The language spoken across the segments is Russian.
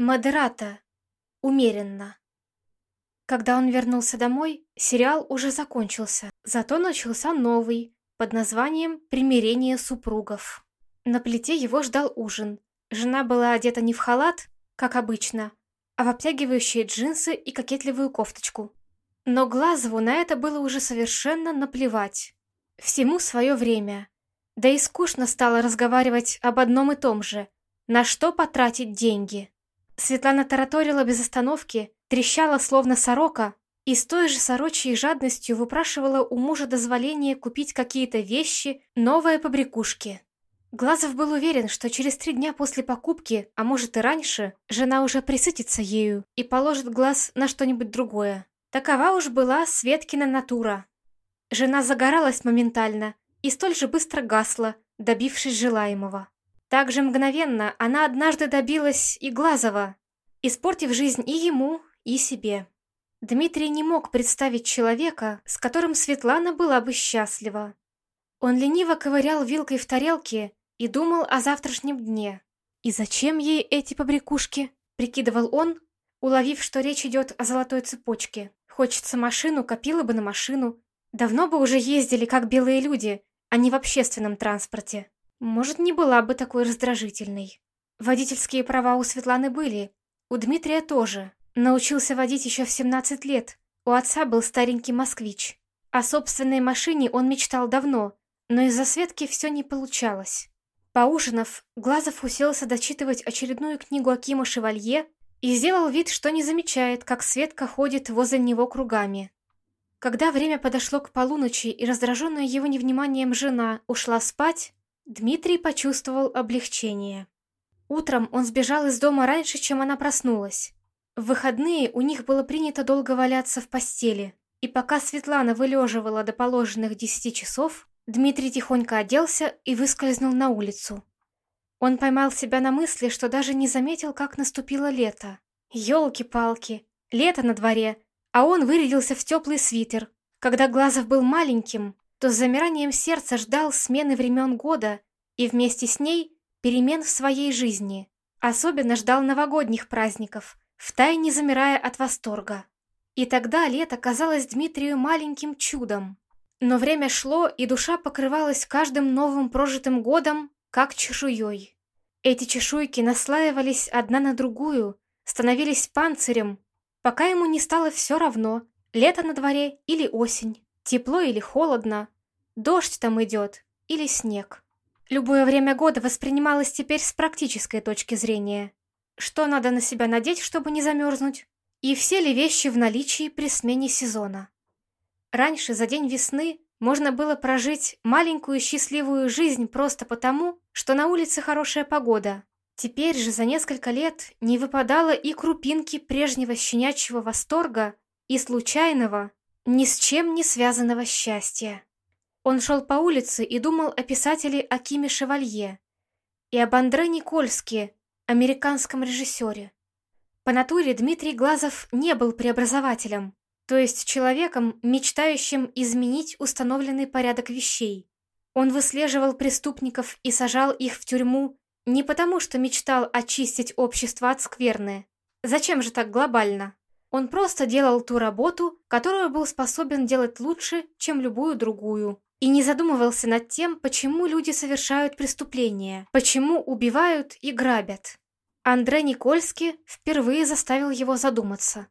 Модерата. Умеренно. Когда он вернулся домой, сериал уже закончился, зато начался новый, под названием «Примирение супругов». На плите его ждал ужин. Жена была одета не в халат, как обычно, а в обтягивающие джинсы и кокетливую кофточку. Но Глазову на это было уже совершенно наплевать. Всему свое время. Да и скучно стало разговаривать об одном и том же. На что потратить деньги? Светлана тараторила без остановки, трещала словно сорока и с той же сорочьей жадностью выпрашивала у мужа дозволение купить какие-то вещи, новые побрякушки. Глазов был уверен, что через три дня после покупки, а может и раньше, жена уже присытится ею и положит глаз на что-нибудь другое. Такова уж была Светкина натура. Жена загоралась моментально и столь же быстро гасла, добившись желаемого. Так же мгновенно она однажды добилась и Глазова, испортив жизнь и ему, и себе. Дмитрий не мог представить человека, с которым Светлана была бы счастлива. Он лениво ковырял вилкой в тарелке и думал о завтрашнем дне. «И зачем ей эти побрякушки?» – прикидывал он, уловив, что речь идет о золотой цепочке. Хочется машину, копила бы на машину. Давно бы уже ездили, как белые люди, а не в общественном транспорте. Может, не была бы такой раздражительной. Водительские права у Светланы были, у Дмитрия тоже. Научился водить еще в 17 лет. У отца был старенький москвич. О собственной машине он мечтал давно, но из-за Светки все не получалось. Поужинав, Глазов уселся дочитывать очередную книгу Акима Шевалье и сделал вид, что не замечает, как Светка ходит возле него кругами. Когда время подошло к полуночи и раздраженная его невниманием жена ушла спать, Дмитрий почувствовал облегчение. Утром он сбежал из дома раньше, чем она проснулась. В выходные у них было принято долго валяться в постели, и пока Светлана вылеживала до положенных десяти часов, Дмитрий тихонько оделся и выскользнул на улицу. Он поймал себя на мысли, что даже не заметил, как наступило лето. Ёлки-палки, лето на дворе, а он вырядился в теплый свитер. Когда Глазов был маленьким, то с замиранием сердца ждал смены времен года и вместе с ней перемен в своей жизни. Особенно ждал новогодних праздников, втайне замирая от восторга. И тогда лето казалось Дмитрию маленьким чудом. Но время шло, и душа покрывалась каждым новым прожитым годом как чешуей. Эти чешуйки наслаивались одна на другую, становились панцирем, пока ему не стало все равно, лето на дворе или осень, тепло или холодно, дождь там идет или снег. Любое время года воспринималось теперь с практической точки зрения. Что надо на себя надеть, чтобы не замерзнуть? И все ли вещи в наличии при смене сезона? Раньше, за день весны, можно было прожить маленькую счастливую жизнь просто потому, что на улице хорошая погода. Теперь же за несколько лет не выпадало и крупинки прежнего щенячьего восторга и случайного, ни с чем не связанного счастья. Он шел по улице и думал о писателе Акиме Шевалье и об Андре Никольске, американском режиссере. По натуре Дмитрий Глазов не был преобразователем, то есть человеком, мечтающим изменить установленный порядок вещей. Он выслеживал преступников и сажал их в тюрьму не потому, что мечтал очистить общество от скверны. Зачем же так глобально? Он просто делал ту работу, которую был способен делать лучше, чем любую другую. И не задумывался над тем, почему люди совершают преступления, почему убивают и грабят. Андре Никольский впервые заставил его задуматься.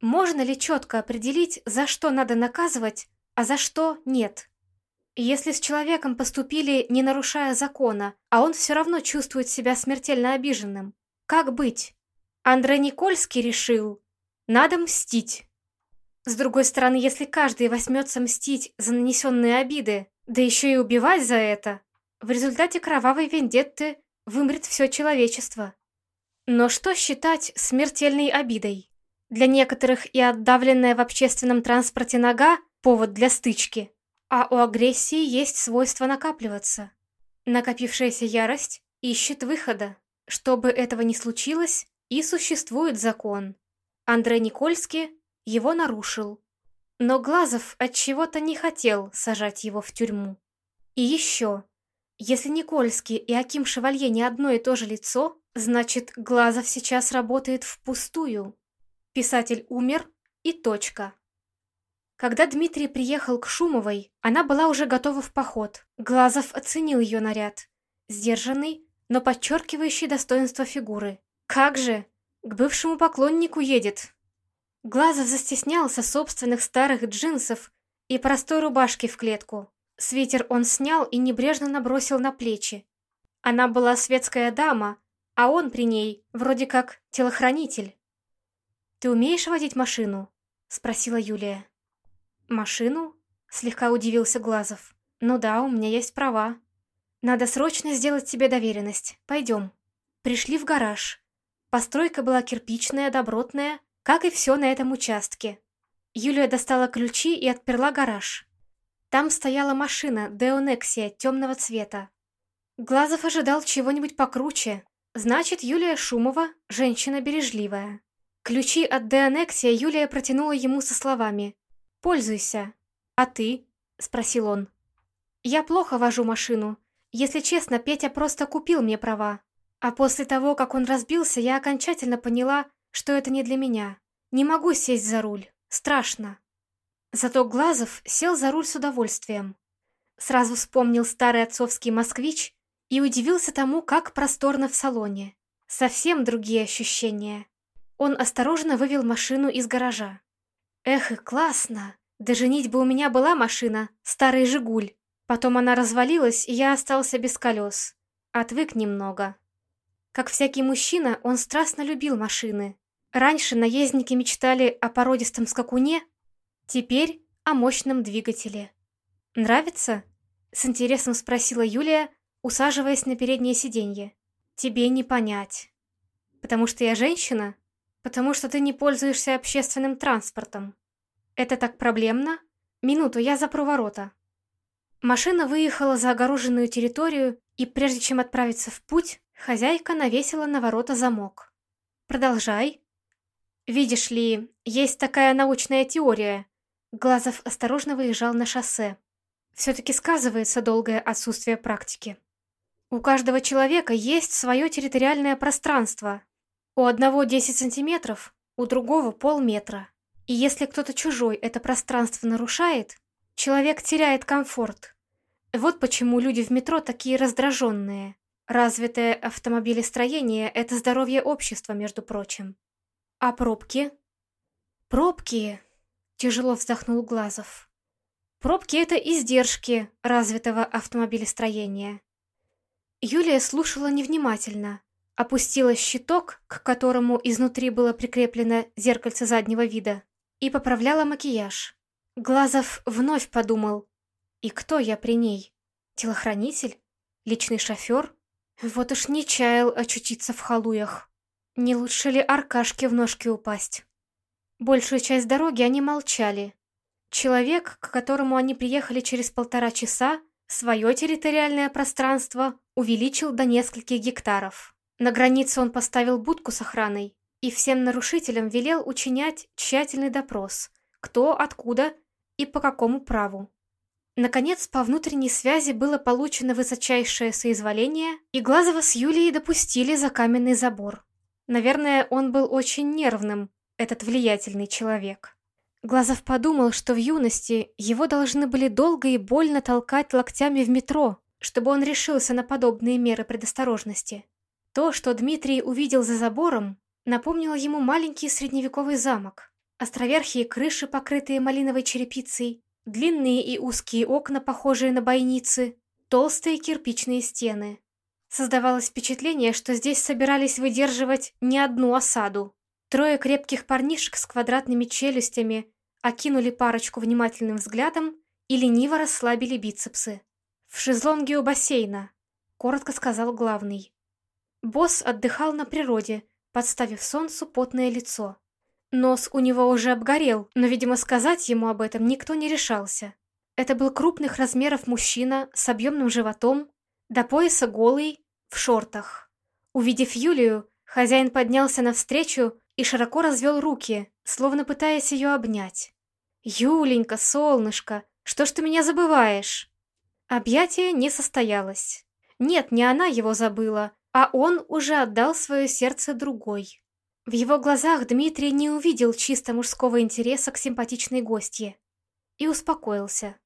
Можно ли четко определить, за что надо наказывать, а за что нет? Если с человеком поступили, не нарушая закона, а он все равно чувствует себя смертельно обиженным, как быть? Андрей Никольский решил, надо мстить. С другой стороны, если каждый возьмется мстить за нанесенные обиды, да еще и убивать за это, в результате кровавой вендетты вымрет все человечество. Но что считать смертельной обидой? Для некоторых и отдавленная в общественном транспорте нога – повод для стычки. А у агрессии есть свойство накапливаться. Накопившаяся ярость ищет выхода. Чтобы этого не случилось, и существует закон. Андрей Никольский его нарушил. Но Глазов от чего-то не хотел сажать его в тюрьму. И еще, если Никольский и Аким Шевалье не одно и то же лицо, Значит, Глазов сейчас работает впустую. Писатель умер и точка. Когда Дмитрий приехал к Шумовой, она была уже готова в поход. Глазов оценил ее наряд. Сдержанный, но подчеркивающий достоинство фигуры. Как же! К бывшему поклоннику едет. Глазов застеснялся собственных старых джинсов и простой рубашки в клетку. Свитер он снял и небрежно набросил на плечи. Она была светская дама, а он при ней вроде как телохранитель. «Ты умеешь водить машину?» — спросила Юлия. «Машину?» — слегка удивился Глазов. «Ну да, у меня есть права. Надо срочно сделать тебе доверенность. Пойдем». Пришли в гараж. Постройка была кирпичная, добротная, как и все на этом участке. Юлия достала ключи и отперла гараж. Там стояла машина Деонексия темного цвета. Глазов ожидал чего-нибудь покруче, Значит, Юлия Шумова – женщина бережливая. Ключи от Деонексия Юлия протянула ему со словами «Пользуйся». «А ты?» – спросил он. «Я плохо вожу машину. Если честно, Петя просто купил мне права. А после того, как он разбился, я окончательно поняла, что это не для меня. Не могу сесть за руль. Страшно». Зато Глазов сел за руль с удовольствием. Сразу вспомнил старый отцовский «Москвич» и удивился тому, как просторно в салоне. Совсем другие ощущения. Он осторожно вывел машину из гаража. Эх, и классно! Да женить бы у меня была машина, старый «Жигуль». Потом она развалилась, и я остался без колес. Отвык немного. Как всякий мужчина, он страстно любил машины. Раньше наездники мечтали о породистом скакуне, теперь о мощном двигателе. «Нравится?» — с интересом спросила Юлия, усаживаясь на переднее сиденье. «Тебе не понять. Потому что я женщина? Потому что ты не пользуешься общественным транспортом. Это так проблемно? Минуту, я запру ворота». Машина выехала за огороженную территорию, и прежде чем отправиться в путь, хозяйка навесила на ворота замок. «Продолжай». «Видишь ли, есть такая научная теория». Глазов осторожно выезжал на шоссе. Все-таки сказывается долгое отсутствие практики. У каждого человека есть свое территориальное пространство. У одного 10 сантиметров, у другого полметра. И если кто-то чужой это пространство нарушает, человек теряет комфорт. Вот почему люди в метро такие раздраженные. Развитое автомобилестроение – это здоровье общества, между прочим. А пробки? Пробки, тяжело вздохнул Глазов. Пробки – это издержки развитого автомобилестроения. Юлия слушала невнимательно, опустила щиток, к которому изнутри было прикреплено зеркальце заднего вида, и поправляла макияж. Глазов вновь подумал, и кто я при ней? Телохранитель? Личный шофер? Вот уж не чаял очутиться в халуях. Не лучше ли Аркашке в ножки упасть? Большую часть дороги они молчали. Человек, к которому они приехали через полтора часа, свое территориальное пространство увеличил до нескольких гектаров. На границе он поставил будку с охраной и всем нарушителям велел учинять тщательный допрос, кто, откуда и по какому праву. Наконец, по внутренней связи было получено высочайшее соизволение, и Глазова с Юлией допустили за каменный забор. Наверное, он был очень нервным, этот влиятельный человек. Глазов подумал, что в юности его должны были долго и больно толкать локтями в метро, чтобы он решился на подобные меры предосторожности. То, что Дмитрий увидел за забором, напомнило ему маленький средневековый замок. Островерхие крыши, покрытые малиновой черепицей, длинные и узкие окна, похожие на бойницы, толстые кирпичные стены. Создавалось впечатление, что здесь собирались выдерживать не одну осаду. Трое крепких парнишек с квадратными челюстями окинули парочку внимательным взглядом и лениво расслабили бицепсы. «В шезлонге у бассейна», — коротко сказал главный. Босс отдыхал на природе, подставив солнцу потное лицо. Нос у него уже обгорел, но, видимо, сказать ему об этом никто не решался. Это был крупных размеров мужчина с объемным животом, до пояса голый, в шортах. Увидев Юлию, хозяин поднялся навстречу и широко развел руки, словно пытаясь ее обнять. «Юленька, солнышко, что ж ты меня забываешь?» Объятие не состоялось. Нет, не она его забыла, а он уже отдал свое сердце другой. В его глазах Дмитрий не увидел чисто мужского интереса к симпатичной гостье и успокоился.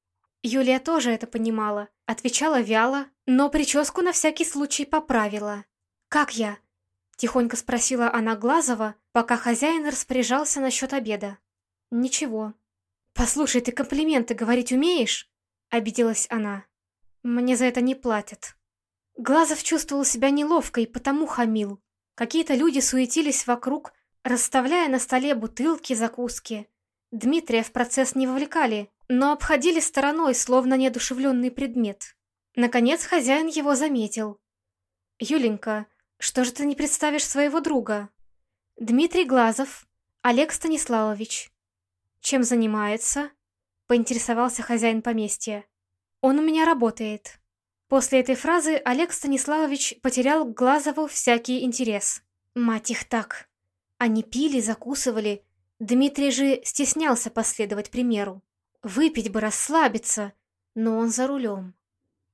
Юлия тоже это понимала, отвечала вяло, но прическу на всякий случай поправила. «Как я?» – тихонько спросила она Глазова, пока хозяин распоряжался насчет обеда. «Ничего». «Послушай, ты комплименты говорить умеешь?» – обиделась она. «Мне за это не платят». Глазов чувствовал себя неловко и потому хамил. Какие-то люди суетились вокруг, расставляя на столе бутылки, закуски. Дмитрия в процесс не вовлекали, но обходили стороной, словно неодушевленный предмет. Наконец хозяин его заметил. «Юленька, что же ты не представишь своего друга?» «Дмитрий Глазов, Олег Станиславович». «Чем занимается?» — поинтересовался хозяин поместья. «Он у меня работает». После этой фразы Олег Станиславович потерял к Глазову всякий интерес. Мать их так. Они пили, закусывали. Дмитрий же стеснялся последовать примеру. Выпить бы, расслабиться, но он за рулем.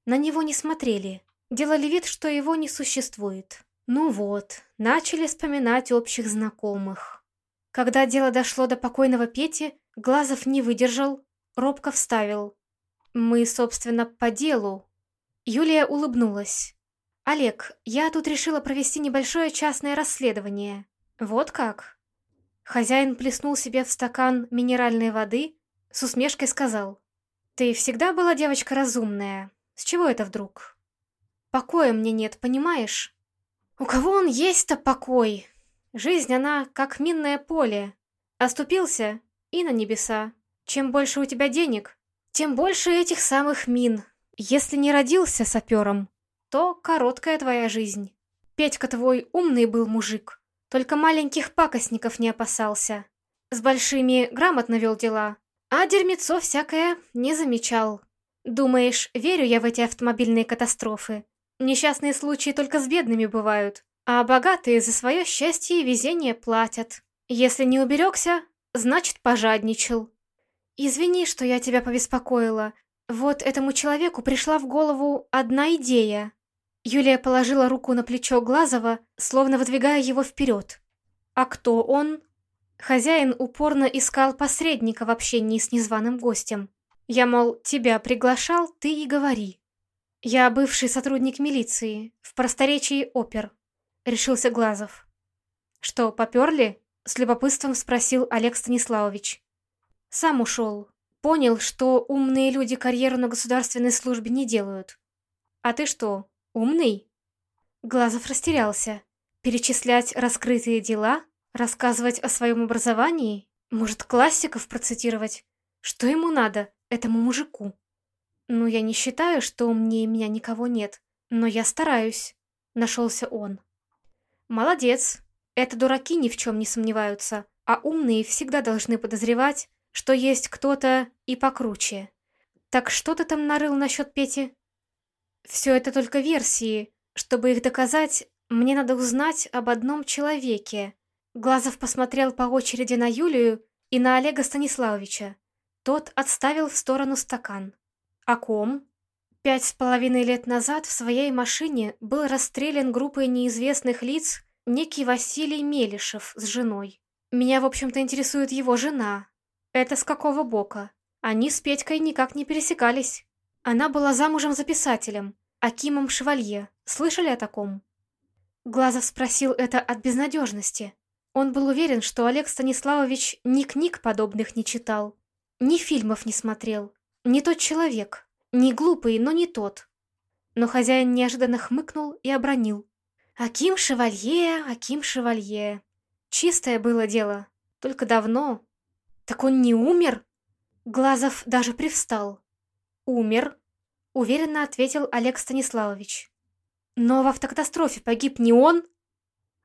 На него не смотрели, делали вид, что его не существует. Ну вот, начали вспоминать общих знакомых. Когда дело дошло до покойного Пети, Глазов не выдержал, робко вставил. «Мы, собственно, по делу, Юлия улыбнулась. «Олег, я тут решила провести небольшое частное расследование. Вот как?» Хозяин плеснул себе в стакан минеральной воды, с усмешкой сказал. «Ты всегда была девочка разумная. С чего это вдруг?» «Покоя мне нет, понимаешь?» «У кого он есть-то покой? Жизнь, она как минное поле. Оступился и на небеса. Чем больше у тебя денег, тем больше этих самых мин, если не родился сапером, то короткая твоя жизнь. Петька твой умный был мужик, только маленьких пакостников не опасался. С большими грамотно вел дела, а дерьмецо всякое не замечал. Думаешь, верю я в эти автомобильные катастрофы? Несчастные случаи только с бедными бывают, а богатые за свое счастье и везение платят. Если не уберегся, значит пожадничал. Извини, что я тебя побеспокоила, вот этому человеку пришла в голову одна идея. Юлия положила руку на плечо Глазова, словно выдвигая его вперед. А кто он? Хозяин упорно искал посредника в общении с незваным гостем. Я, мол, тебя приглашал, ты и говори. Я бывший сотрудник милиции, в просторечии опер. Решился Глазов. Что, поперли? С любопытством спросил Олег Станиславович. Сам ушел, Понял, что умные люди карьеру на государственной службе не делают. А ты что, умный? Глазов растерялся. Перечислять раскрытые дела? Рассказывать о своем образовании? Может, классиков процитировать? Что ему надо, этому мужику? Ну, я не считаю, что умнее меня никого нет, но я стараюсь. Нашелся он. Молодец. Это дураки ни в чем не сомневаются, а умные всегда должны подозревать, что есть кто-то и покруче. Так что ты там нарыл насчет Пети? Все это только версии. Чтобы их доказать, мне надо узнать об одном человеке. Глазов посмотрел по очереди на Юлию и на Олега Станиславовича. Тот отставил в сторону стакан. О ком? Пять с половиной лет назад в своей машине был расстрелян группой неизвестных лиц некий Василий Мелишев с женой. Меня, в общем-то, интересует его жена, это с какого бока? Они с Петькой никак не пересекались. Она была замужем за писателем, Акимом Шевалье. Слышали о таком? Глазов спросил это от безнадежности. Он был уверен, что Олег Станиславович ни книг подобных не читал, ни фильмов не смотрел. Не тот человек. Не глупый, но не тот. Но хозяин неожиданно хмыкнул и обронил. Аким Шевалье, Аким Шевалье. Чистое было дело. Только давно, «Так он не умер?» Глазов даже привстал. «Умер», — уверенно ответил Олег Станиславович. «Но в автокатастрофе погиб не он?»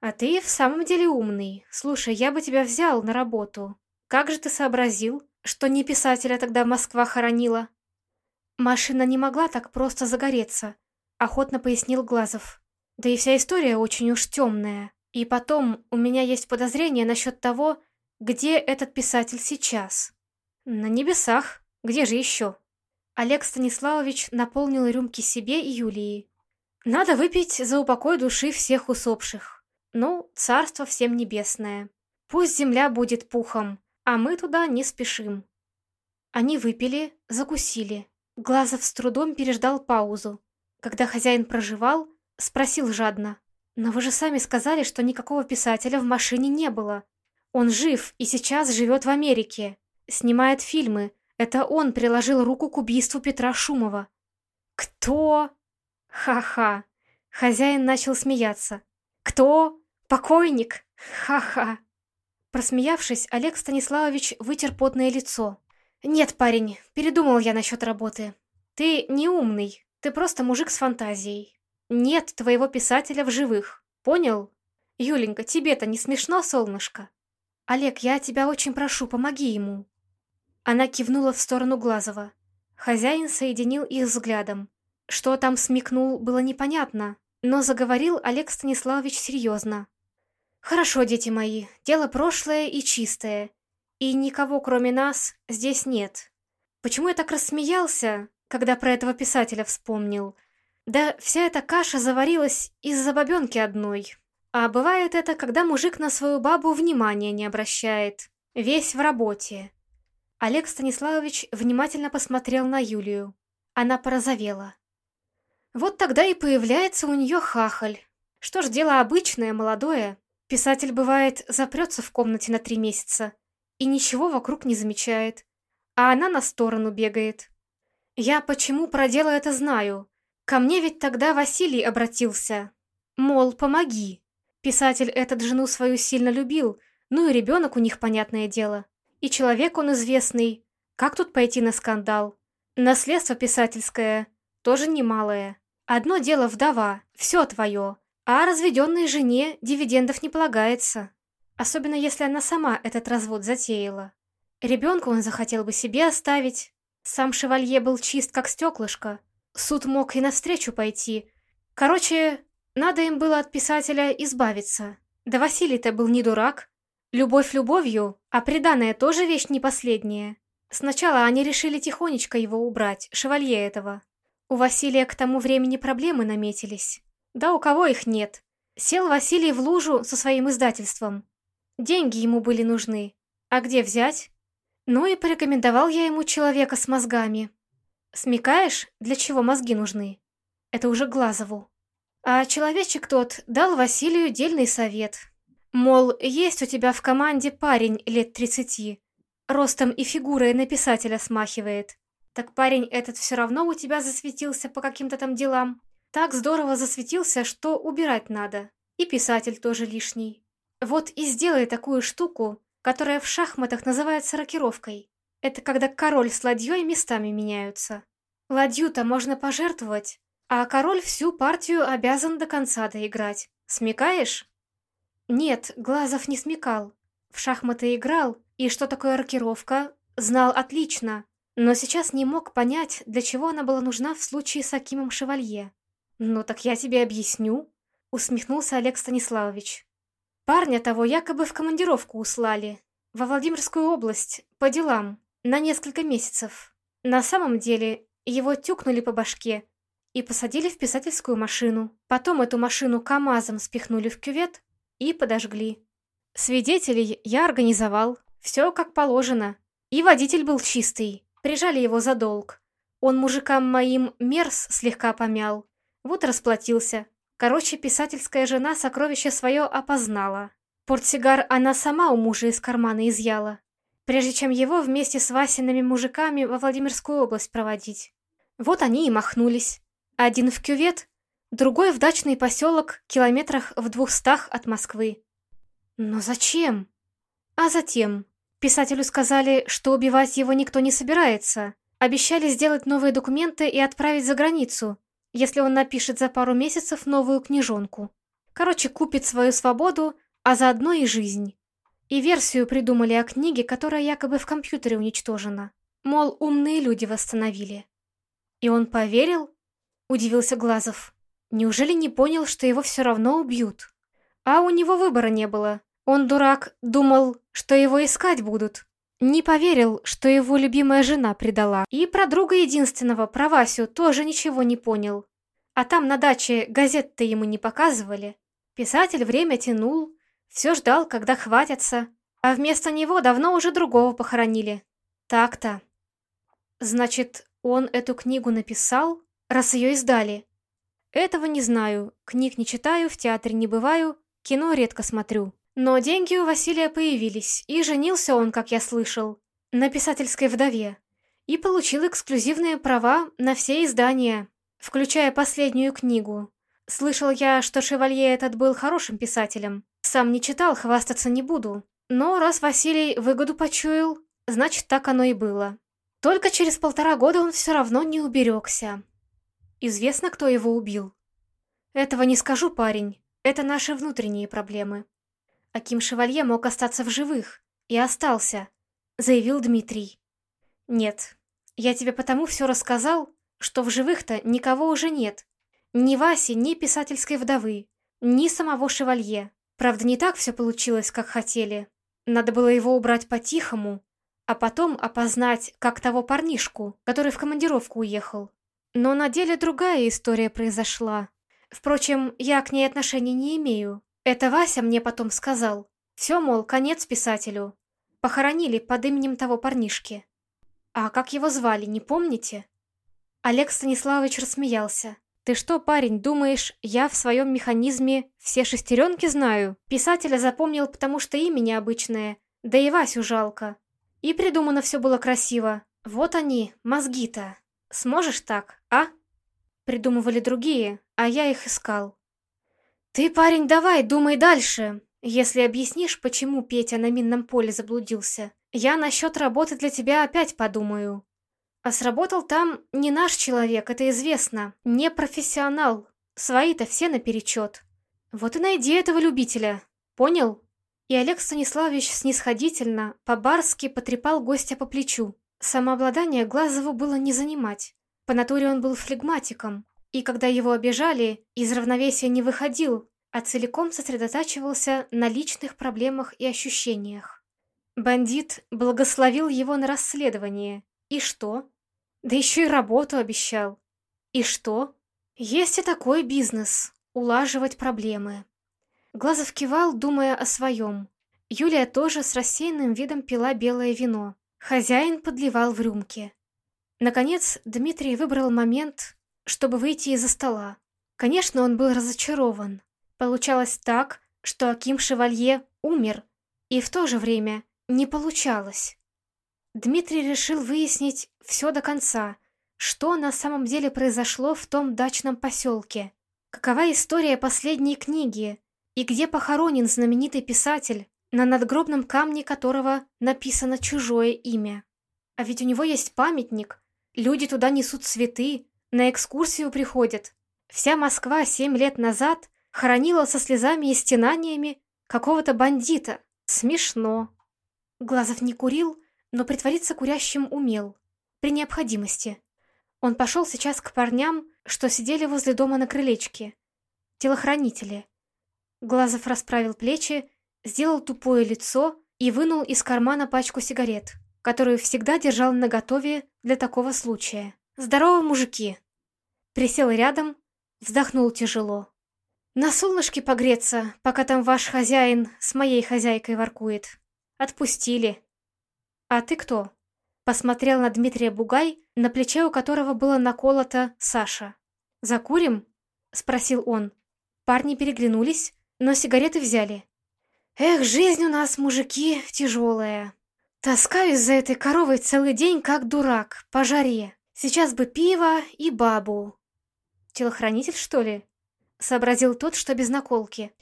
«А ты в самом деле умный. Слушай, я бы тебя взял на работу. Как же ты сообразил, что не писателя тогда Москва хоронила?» «Машина не могла так просто загореться», — охотно пояснил Глазов. «Да и вся история очень уж темная. И потом, у меня есть подозрение насчет того, где этот писатель сейчас? На небесах. Где же еще? Олег Станиславович наполнил рюмки себе и Юлии. Надо выпить за упокой души всех усопших. Ну, царство всем небесное. Пусть земля будет пухом, а мы туда не спешим. Они выпили, закусили. Глазов с трудом переждал паузу. Когда хозяин проживал, спросил жадно. «Но вы же сами сказали, что никакого писателя в машине не было. Он жив и сейчас живет в Америке. Снимает фильмы. Это он приложил руку к убийству Петра Шумова». «Кто?» «Ха-ха!» Хозяин начал смеяться. «Кто? Покойник? Ха-ха!» Просмеявшись, Олег Станиславович вытер потное лицо. «Нет, парень, передумал я насчет работы. Ты не умный, ты просто мужик с фантазией. Нет твоего писателя в живых, понял? Юленька, тебе-то не смешно, солнышко? Олег, я тебя очень прошу, помоги ему». Она кивнула в сторону Глазова. Хозяин соединил их взглядом. Что там смекнул, было непонятно, но заговорил Олег Станиславович серьезно. «Хорошо, дети мои, дело прошлое и чистое, и никого, кроме нас, здесь нет. Почему я так рассмеялся, когда про этого писателя вспомнил? Да вся эта каша заварилась из-за бабенки одной. А бывает это, когда мужик на свою бабу внимания не обращает, весь в работе». Олег Станиславович внимательно посмотрел на Юлию. Она порозовела. Вот тогда и появляется у нее хахаль. Что ж, дело обычное, молодое. Писатель, бывает, запрется в комнате на три месяца и ничего вокруг не замечает. А она на сторону бегает. Я почему про дело это знаю? Ко мне ведь тогда Василий обратился. Мол, помоги. Писатель этот жену свою сильно любил, ну и ребенок у них, понятное дело. И человек он известный. Как тут пойти на скандал? Наследство писательское тоже немалое. Одно дело вдова, все твое, а разведенной жене дивидендов не полагается. Особенно если она сама этот развод затеяла. Ребенка он захотел бы себе оставить. Сам шевалье был чист, как стеклышко. Суд мог и навстречу пойти. Короче, надо им было от писателя избавиться. Да Василий-то был не дурак. Любовь любовью, а преданная тоже вещь не последняя. Сначала они решили тихонечко его убрать, шевалье этого. У Василия к тому времени проблемы наметились. Да у кого их нет? Сел Василий в лужу со своим издательством. Деньги ему были нужны. А где взять? Ну и порекомендовал я ему человека с мозгами. Смекаешь, для чего мозги нужны? Это уже Глазову. А человечек тот дал Василию дельный совет. Мол, есть у тебя в команде парень лет тридцати. Ростом и фигурой на писателя смахивает. Так парень этот все равно у тебя засветился по каким-то там делам. Так здорово засветился, что убирать надо. И писатель тоже лишний. Вот и сделай такую штуку, которая в шахматах называется рокировкой. Это когда король с ладьей местами меняются. Ладью-то можно пожертвовать, а король всю партию обязан до конца доиграть. Смекаешь? Нет, Глазов не смекал. В шахматы играл, и что такое рокировка, знал отлично, но сейчас не мог понять, для чего она была нужна в случае с Акимом Шевалье. «Ну так я тебе объясню», — усмехнулся Олег Станиславович. «Парня того якобы в командировку услали, во Владимирскую область, по делам, на несколько месяцев. На самом деле, его тюкнули по башке и посадили в писательскую машину. Потом эту машину КАМАЗом спихнули в кювет и подожгли. Свидетелей я организовал, все как положено. И водитель был чистый, Прижали его за долг. Он мужикам моим мерз слегка помял. Вот расплатился. Короче, писательская жена сокровище свое опознала. Портсигар она сама у мужа из кармана изъяла, прежде чем его вместе с Васиными мужиками во Владимирскую область проводить. Вот они и махнулись. Один в кювет, другой в дачный поселок километрах в двухстах от Москвы. Но зачем? А затем, Писателю сказали, что убивать его никто не собирается. Обещали сделать новые документы и отправить за границу, если он напишет за пару месяцев новую книжонку. Короче, купит свою свободу, а заодно и жизнь. И версию придумали о книге, которая якобы в компьютере уничтожена. Мол, умные люди восстановили. И он поверил? Удивился Глазов. Неужели не понял, что его все равно убьют? А у него выбора не было. Он, дурак, думал, что его искать будут. Не поверил, что его любимая жена предала. И про друга единственного, про Васю, тоже ничего не понял. А там на даче газет-то ему не показывали. Писатель время тянул, все ждал, когда хватятся, а вместо него давно уже другого похоронили. Так-то. Значит, он эту книгу написал, раз ее издали? Этого не знаю, книг не читаю, в театре не бываю, кино редко смотрю. Но деньги у Василия появились, и женился он, как я слышал, на писательской вдове. И получил эксклюзивные права на все издания, включая последнюю книгу. Слышал я, что Шевалье этот был хорошим писателем. Сам не читал, хвастаться не буду. Но раз Василий выгоду почуял, значит, так оно и было. Только через полтора года он все равно не уберегся. Известно, кто его убил? Этого не скажу, парень. Это наши внутренние проблемы. Аким Шевалье мог остаться в живых. И остался, заявил Дмитрий. Нет, я тебе потому все рассказал, что в живых-то никого уже нет. Ни Васи, ни писательской вдовы, ни самого Шевалье. Правда, не так все получилось, как хотели. Надо было его убрать по-тихому, а потом опознать, как того парнишку, который в командировку уехал. Но на деле другая история произошла. Впрочем, я к ней отношения не имею. Это Вася мне потом сказал. Все, мол, конец писателю. Похоронили под именем того парнишки. А как его звали, не помните? Олег Станиславович рассмеялся. «Ты что, парень, думаешь, я в своем механизме все шестеренки знаю? Писателя запомнил, потому что имя необычное, да и Васю жалко. И придумано все было красиво. Вот они, мозги-то. Сможешь так, а?» Придумывали другие, а я их искал. «Ты, парень, давай, думай дальше. Если объяснишь, почему Петя на минном поле заблудился, я насчет работы для тебя опять подумаю. А сработал там не наш человек, это известно, не профессионал. Свои-то все наперечет. Вот и найди этого любителя. Понял?» И Олег Станиславович снисходительно, по-барски потрепал гостя по плечу. Самообладание Глазову было не занимать. По натуре он был флегматиком, и когда его обижали, из равновесия не выходил, а целиком сосредотачивался на личных проблемах и ощущениях. Бандит благословил его на расследование. И что? Да еще и работу обещал. И что? Есть и такой бизнес — улаживать проблемы. Глазов кивал, думая о своем. Юлия тоже с рассеянным видом пила белое вино. Хозяин подливал в рюмки. Наконец, Дмитрий выбрал момент, чтобы выйти из-за стола. Конечно, он был разочарован. Получалось так, что Аким Шевалье умер, и в то же время не получалось. Дмитрий решил выяснить все до конца, что на самом деле произошло в том дачном поселке, какова история последней книги и где похоронен знаменитый писатель, на надгробном камне которого написано чужое имя. А ведь у него есть памятник, люди туда несут цветы, на экскурсию приходят. Вся Москва семь лет назад хоронила со слезами и стенаниями какого-то бандита. Смешно. Глазов не курил, но притвориться курящим умел. При необходимости. Он пошел сейчас к парням, что сидели возле дома на крылечке. Телохранители. Глазов расправил плечи, сделал тупое лицо и вынул из кармана пачку сигарет, которую всегда держал наготове для такого случая. «Здорово, мужики!» Присел рядом, вздохнул тяжело. «На солнышке погреться, пока там ваш хозяин с моей хозяйкой воркует. Отпустили. «А ты кто?» Посмотрел на Дмитрия Бугай, на плече у которого было наколото Саша. «Закурим?» — спросил он. Парни переглянулись, но сигареты взяли. «Эх, жизнь у нас, мужики, тяжелая. Таскаюсь за этой коровой целый день, как дурак, по жаре. Сейчас бы пиво и бабу». «Телохранитель, что ли?» — сообразил тот, что без наколки.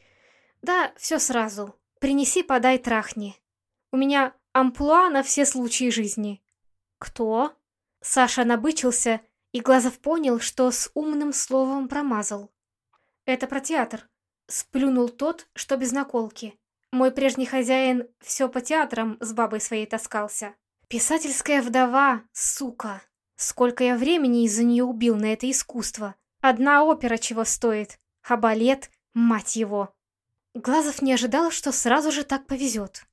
«Да, все сразу. Принеси, подай, трахни. У меня Амплуа на все случаи жизни. Кто? Саша набычился, и Глазов понял, что с умным словом промазал. Это про театр. Сплюнул тот, что без наколки. Мой прежний хозяин все по театрам с бабой своей таскался. Писательская вдова, сука. Сколько я времени из-за нее убил на это искусство. Одна опера чего стоит, а балет, мать его. Глазов не ожидал, что сразу же так повезет.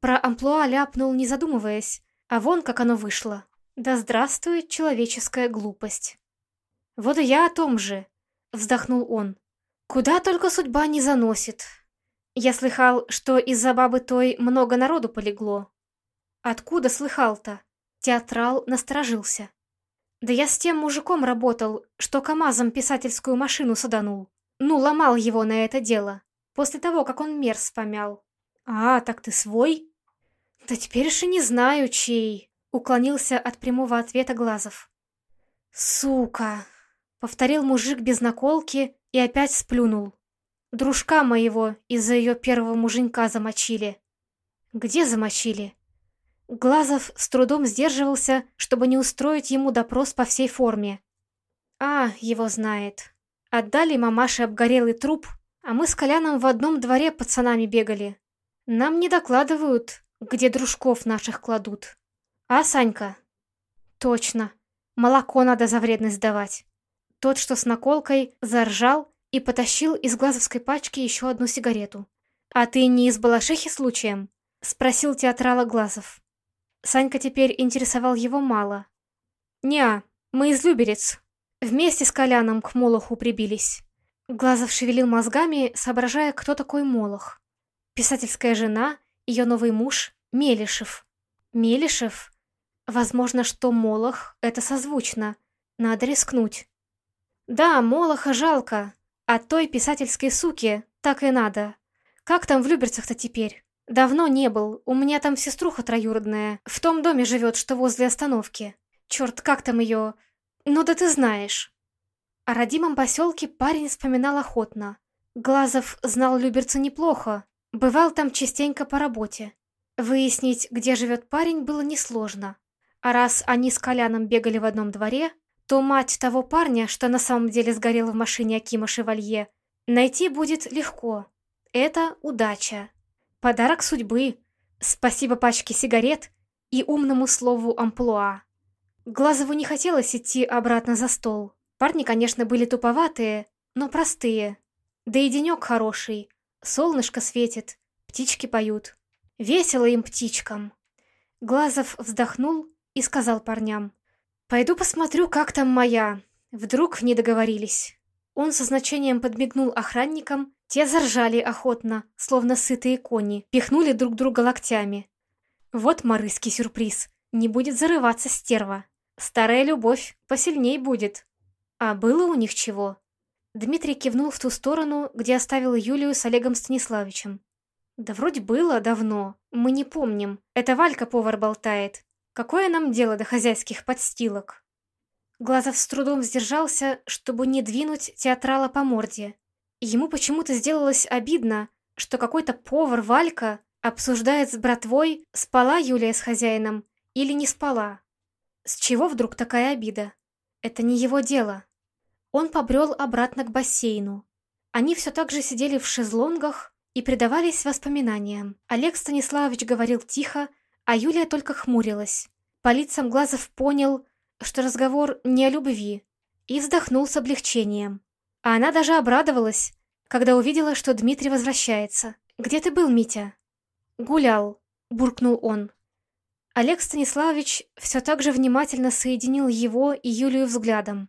Про амплуа ляпнул, не задумываясь, а вон как оно вышло. Да здравствует человеческая глупость. Вот и я о том же. вздохнул он. «Куда только судьба не заносит. Я слыхал, что из-за бабы той много народу полегло». «Откуда слыхал-то?» Театрал насторожился. «Да я с тем мужиком работал, что КамАЗом писательскую машину саданул. Ну, ломал его на это дело, после того, как он мерз помял». «А, так ты свой?» «Да теперь же не знаю, чей», — уклонился от прямого ответа Глазов. «Сука!» — повторил мужик без наколки и опять сплюнул. «Дружка моего из-за ее первого муженька замочили». «Где замочили?» Глазов с трудом сдерживался, чтобы не устроить ему допрос по всей форме. «А, его знает. Отдали мамаше обгорелый труп, а мы с Коляном в одном дворе пацанами бегали. Нам не докладывают, где дружков наших кладут. А, Санька? Точно. Молоко надо за вредность давать. Тот, что с наколкой, заржал и потащил из глазовской пачки еще одну сигарету. «А ты не из Балашихи случаем?» — спросил театрала Глазов. Санька теперь интересовал его мало. «Не, мы из Люберец. Вместе с Коляном к Молоху прибились». Глазов шевелил мозгами, соображая, кто такой Молох. Писательская жена, ее новый муж — Мелишев. Мелишев? Возможно, что Молох — это созвучно. Надо рискнуть. Да, Молоха жалко, а той писательской суке так и надо. Как там в Люберцах-то теперь? Давно не был, у меня там сеструха троюродная, в том доме живет, что возле остановки. Черт, как там ее... Ну да ты знаешь. О родимом поселке парень вспоминал охотно. Глазов знал Люберца неплохо, Бывал там частенько по работе. Выяснить, где живет парень, было несложно. А раз они с Коляном бегали в одном дворе, то мать того парня, что на самом деле сгорела в машине Акима Шевалье, найти будет легко. Это удача. Подарок судьбы. Спасибо пачке сигарет и умному слову амплуа. Глазову не хотелось идти обратно за стол. Парни, конечно, были туповатые, но простые. Да и денек хороший. Солнышко светит, птички поют. Весело им птичкам. Глазов вздохнул и сказал парням. «Пойду посмотрю, как там моя. Вдруг не договорились». Он со значением подмигнул охранникам, те заржали охотно, словно сытые кони, пихнули друг друга локтями. Вот марыский сюрприз. Не будет зарываться стерва. Старая любовь посильней будет. А было у них чего? Дмитрий кивнул в ту сторону, где оставил Юлию с Олегом Станиславичем. «Да вроде было давно. Мы не помним. Это Валька повар болтает. Какое нам дело до хозяйских подстилок?» Глазов с трудом сдержался, чтобы не двинуть театрала по морде. Ему почему-то сделалось обидно, что какой-то повар Валька обсуждает с братвой, спала Юлия с хозяином или не спала. С чего вдруг такая обида? Это не его дело. Он побрел обратно к бассейну. Они все так же сидели в шезлонгах и предавались воспоминаниям. Олег Станиславович говорил тихо, а Юлия только хмурилась. По лицам Глазов понял, что разговор не о любви, и вздохнул с облегчением. А она даже обрадовалась, когда увидела, что Дмитрий возвращается. «Где ты был, Митя?» «Гулял», — буркнул он. Олег Станиславович все так же внимательно соединил его и Юлию взглядом.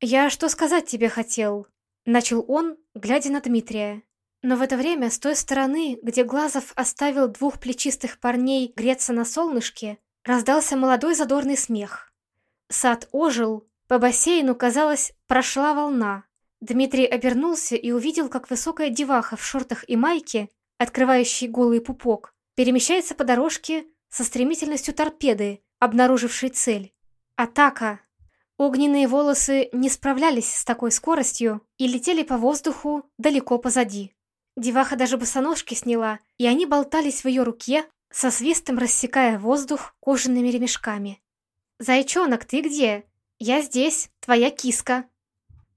«Я что сказать тебе хотел?» — начал он, глядя на Дмитрия. Но в это время с той стороны, где Глазов оставил двух плечистых парней греться на солнышке, раздался молодой задорный смех. Сад ожил, по бассейну, казалось, прошла волна. Дмитрий обернулся и увидел, как высокая деваха в шортах и майке, открывающей голый пупок, перемещается по дорожке со стремительностью торпеды, обнаружившей цель. Атака! Огненные волосы не справлялись с такой скоростью и летели по воздуху далеко позади. Деваха даже босоножки сняла, и они болтались в ее руке, со свистом рассекая воздух кожаными ремешками. «Зайчонок, ты где? Я здесь, твоя киска!»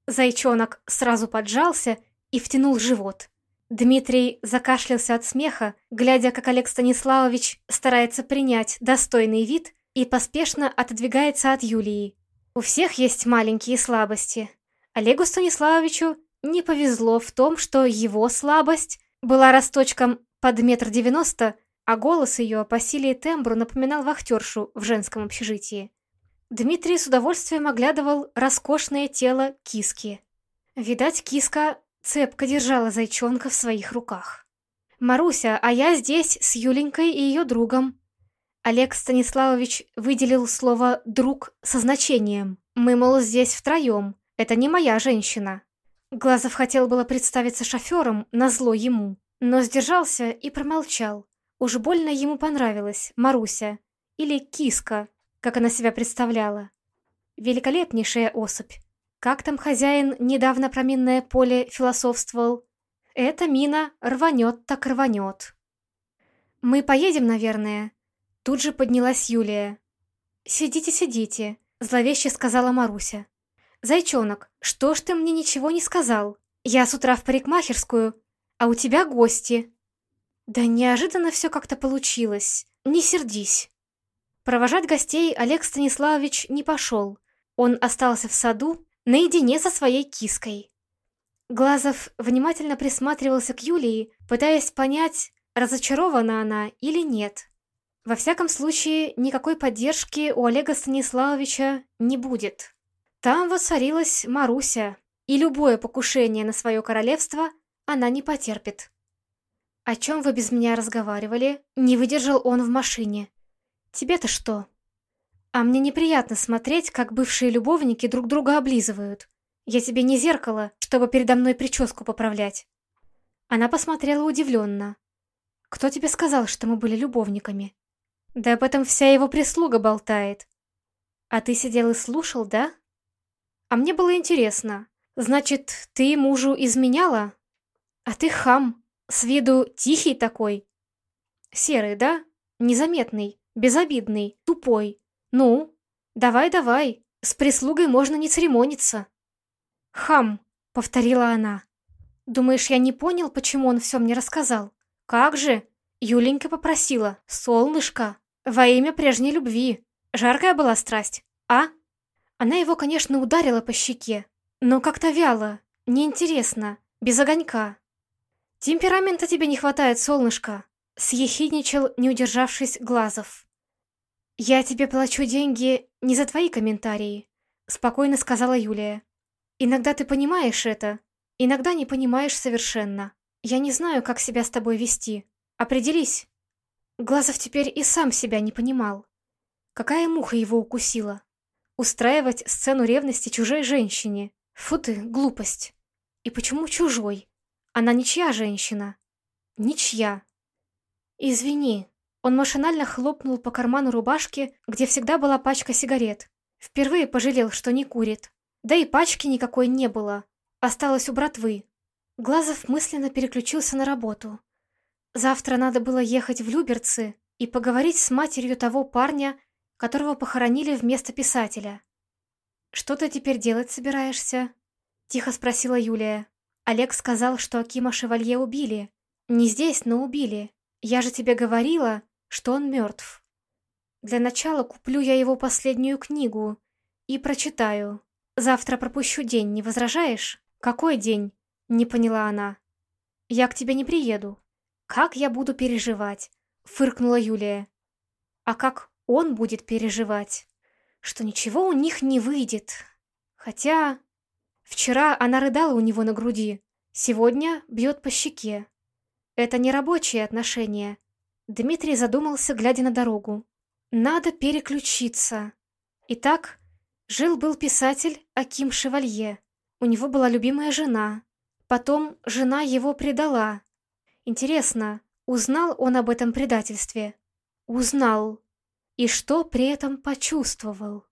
Зайчонок сразу поджался и втянул живот. Дмитрий закашлялся от смеха, глядя, как Олег Станиславович старается принять достойный вид и поспешно отодвигается от Юлии. У всех есть маленькие слабости. Олегу Станиславовичу не повезло в том, что его слабость была росточком под метр девяносто, а голос ее по силе и тембру напоминал вахтершу в женском общежитии. Дмитрий с удовольствием оглядывал роскошное тело киски. Видать, киска цепко держала зайчонка в своих руках. «Маруся, а я здесь с Юленькой и ее другом». Олег Станиславович выделил слово «друг» со значением. «Мы, мол, здесь втроем. Это не моя женщина». Глазов хотел было представиться шофером, назло ему, но сдержался и промолчал. Уж больно ему понравилась Маруся, или Киска, как она себя представляла. Великолепнейшая особь. Как там хозяин недавно про минное поле философствовал? Эта мина рванет так рванет. «Мы поедем, наверное?» Тут же поднялась Юлия. «Сидите, сидите», — зловеще сказала Маруся. «Зайчонок, что ж ты мне ничего не сказал? Я с утра в парикмахерскую, а у тебя гости». «Да неожиданно все как-то получилось. Не сердись». Провожать гостей Олег Станиславович не пошел. Он остался в саду наедине со своей киской. Глазов внимательно присматривался к Юлии, пытаясь понять, разочарована она или нет. Во всяком случае, никакой поддержки у Олега Станиславовича не будет. Там воцарилась Маруся, и любое покушение на свое королевство она не потерпит. «О чем вы без меня разговаривали?» Не выдержал он в машине. «Тебе-то что?» «А мне неприятно смотреть, как бывшие любовники друг друга облизывают. Я тебе не зеркало, чтобы передо мной прическу поправлять». Она посмотрела удивленно. «Кто тебе сказал, что мы были любовниками?» «Да об этом вся его прислуга болтает». «А ты сидел и слушал, да?» «А мне было интересно. Значит, ты мужу изменяла?» «А ты хам, с виду тихий такой». «Серый, да? Незаметный». Безобидный, тупой. Ну, давай-давай, с прислугой можно не церемониться. Хам, повторила она. Думаешь, я не понял, почему он все мне рассказал? Как же? Юленька попросила. Солнышко, во имя прежней любви. Жаркая была страсть, а? Она его, конечно, ударила по щеке, но как-то вяло, неинтересно, без огонька. Темперамента тебе не хватает, солнышко. Съехидничал, не удержавшись, Глазов. «Я тебе плачу деньги не за твои комментарии», — спокойно сказала Юлия. «Иногда ты понимаешь это, иногда не понимаешь совершенно. Я не знаю, как себя с тобой вести. Определись». Глазов теперь и сам себя не понимал. Какая муха его укусила? Устраивать сцену ревности чужой женщине. Фу ты, глупость. И почему чужой? Она ничья женщина. Ничья. «Извини». Он машинально хлопнул по карману рубашки, где всегда была пачка сигарет. Впервые пожалел, что не курит. Да и пачки никакой не было. Осталось у братвы. Глазов мысленно переключился на работу. Завтра надо было ехать в Люберцы и поговорить с матерью того парня, которого похоронили вместо писателя. «Что ты теперь делать собираешься?» — тихо спросила Юлия. Олег сказал, что Акима Шевалье убили. Не здесь, но убили. Я же тебе говорила, что он мертв. Для начала куплю я его последнюю книгу и прочитаю. Завтра пропущу день, не возражаешь? Какой день? Не поняла она. Я к тебе не приеду. Как я буду переживать? Фыркнула Юлия. А как он будет переживать? Что ничего у них не выйдет. Хотя... Вчера она рыдала у него на груди. Сегодня бьет по щеке. Это не рабочие отношения. Дмитрий задумался, глядя на дорогу. Надо переключиться. Итак, жил-был писатель Аким Шевалье. У него была любимая жена. Потом жена его предала. Интересно, узнал он об этом предательстве? Узнал. И что при этом почувствовал?